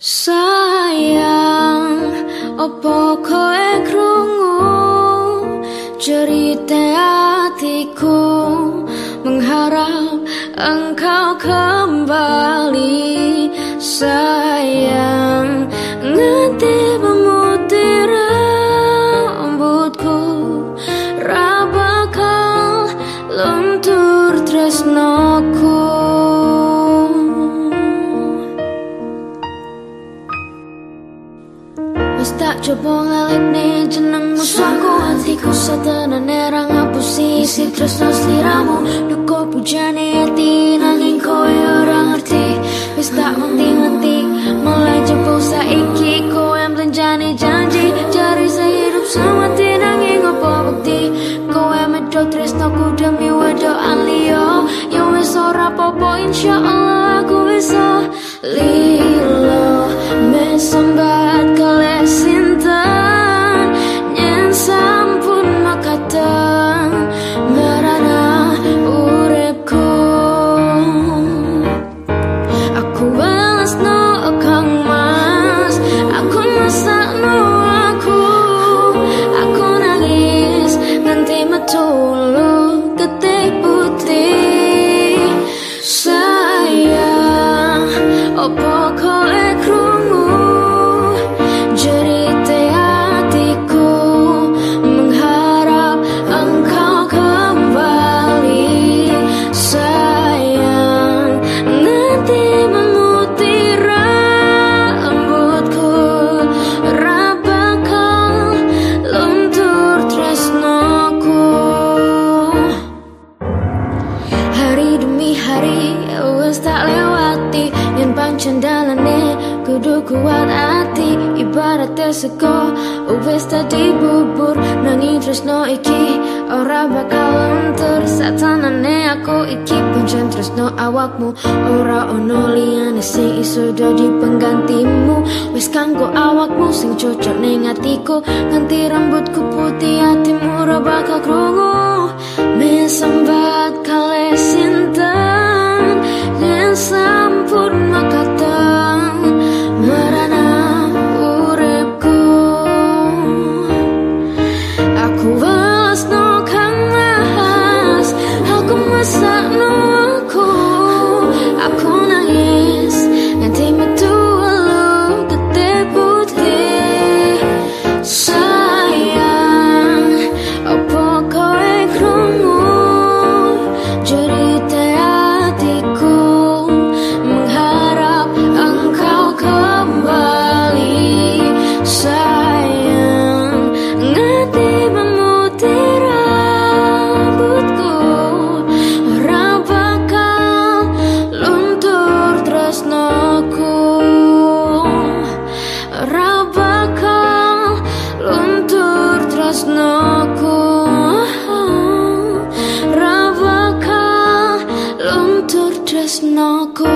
Sayang, opo koe krungu? Cerita hatiku mengharap engkau kembali Wis tak coba ngalik nih jeneng musuhku Hatiku satana nerang ngapusi. Isi terus no seliramu Duko pujane hati nanging kowe orang ngerti. Wis tak menti-menti. Mulai jempol saiki kowe belanjane janji. Jari sehidup semati nanging apa bukti? Kowe medot tresnoku demi wedo anlio Yang wis ora popo insya Allah aku bisa Lilo cendalane kudu kuat hati ibarat sego wis tadi bubur nanging tresno iki ora bakal lentur satanane aku iki pancen tresno awakmu. Ora ono liyane sing iso dadi penggantimu. Wis kanggo awakmu sing cocok ning atiku. Nganti rambutku putih hatimu ora bakal krungu. Mesambat kalesin nako